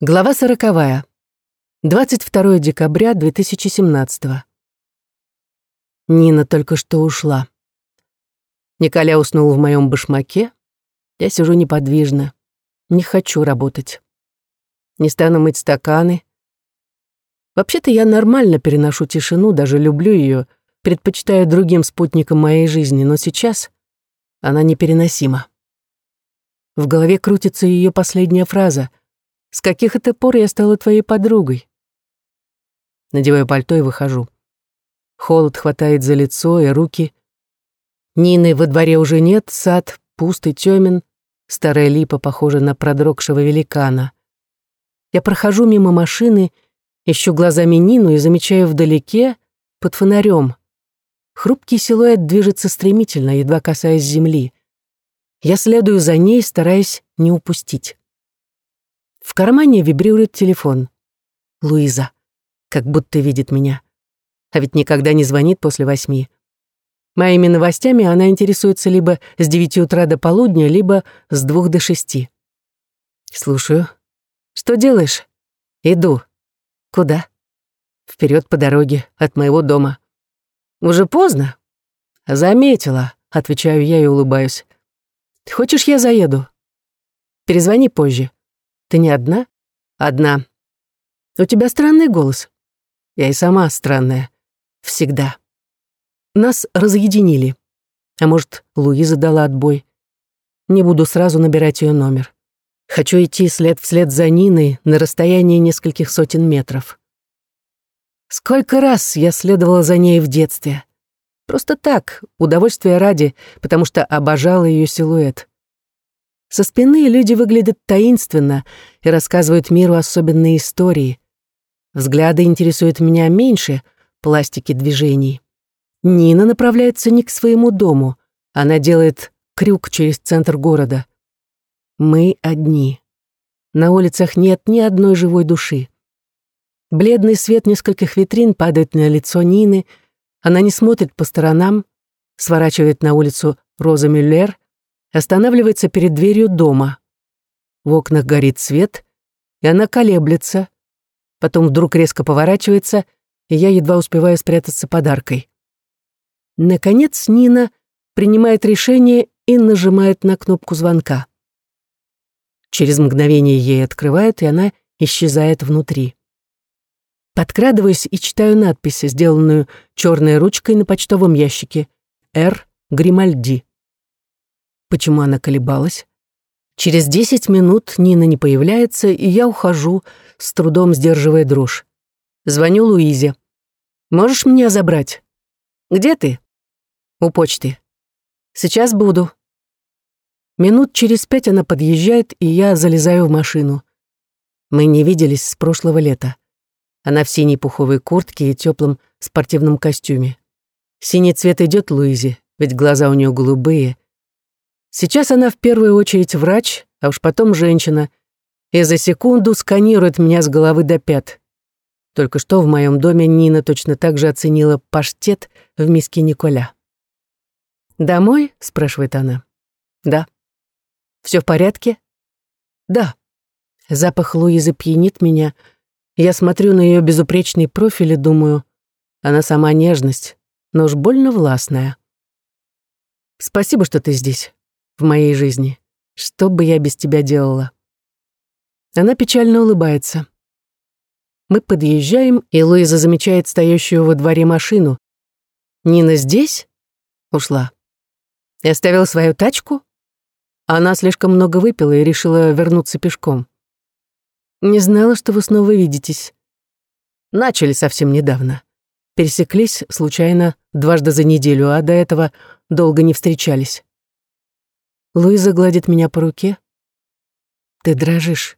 Глава сороковая. 22 декабря 2017. Нина только что ушла. Николя уснул в моем башмаке. Я сижу неподвижно. Не хочу работать. Не стану мыть стаканы. Вообще-то я нормально переношу тишину, даже люблю ее, предпочитаю другим спутникам моей жизни, но сейчас она непереносима. В голове крутится ее последняя фраза — с каких это пор я стала твоей подругой? Надеваю пальто и выхожу. Холод хватает за лицо и руки. Нины во дворе уже нет, сад пуст и тёмен, старая липа похожа на продрогшего великана. Я прохожу мимо машины, ищу глазами Нину и замечаю вдалеке, под фонарем. Хрупкий силуэт движется стремительно, едва касаясь земли. Я следую за ней, стараясь не упустить. Кармане вибрирует телефон. Луиза. Как будто видит меня. А ведь никогда не звонит после восьми. Моими новостями она интересуется либо с девяти утра до полудня, либо с двух до шести. Слушаю. Что делаешь? Иду. Куда? Вперед по дороге, от моего дома. Уже поздно? Заметила, отвечаю я и улыбаюсь. Хочешь, я заеду? Перезвони позже. Ты не одна? Одна. У тебя странный голос. Я и сама странная. Всегда. Нас разъединили. А может, Луиза дала отбой. Не буду сразу набирать ее номер. Хочу идти след вслед за Ниной на расстоянии нескольких сотен метров. Сколько раз я следовала за ней в детстве. Просто так, удовольствия ради, потому что обожала ее силуэт. Со спины люди выглядят таинственно и рассказывают миру особенные истории. Взгляды интересуют меня меньше пластики движений. Нина направляется не к своему дому. Она делает крюк через центр города. Мы одни. На улицах нет ни одной живой души. Бледный свет нескольких витрин падает на лицо Нины. Она не смотрит по сторонам, сворачивает на улицу Роза Мюллер, останавливается перед дверью дома. В окнах горит свет, и она колеблется, потом вдруг резко поворачивается, и я едва успеваю спрятаться подаркой. Наконец Нина принимает решение и нажимает на кнопку звонка. Через мгновение ей открывают, и она исчезает внутри. Подкрадываюсь и читаю надпись, сделанную черной ручкой на почтовом ящике «Р. Гримальди». Почему она колебалась? Через десять минут Нина не появляется, и я ухожу, с трудом сдерживая дрожь. Звоню Луизе. «Можешь меня забрать?» «Где ты?» «У почты». «Сейчас буду». Минут через пять она подъезжает, и я залезаю в машину. Мы не виделись с прошлого лета. Она в синей пуховой куртке и теплом спортивном костюме. Синий цвет идет Луизе, ведь глаза у нее голубые — Сейчас она в первую очередь врач, а уж потом женщина, и за секунду сканирует меня с головы до пят. Только что в моем доме Нина точно так же оценила паштет в миске Николя. «Домой?» — спрашивает она. «Да». «Все в порядке?» «Да». Запах Луизы пьянит меня. Я смотрю на ее безупречный профиль и думаю, она сама нежность, но уж больно властная. «Спасибо, что ты здесь в моей жизни. Что бы я без тебя делала?» Она печально улыбается. Мы подъезжаем, и Луиза замечает стоящую во дворе машину. «Нина здесь?» Ушла. «И оставила свою тачку?» Она слишком много выпила и решила вернуться пешком. «Не знала, что вы снова видитесь». Начали совсем недавно. Пересеклись случайно дважды за неделю, а до этого долго не встречались. Луиза гладит меня по руке. Ты дрожишь.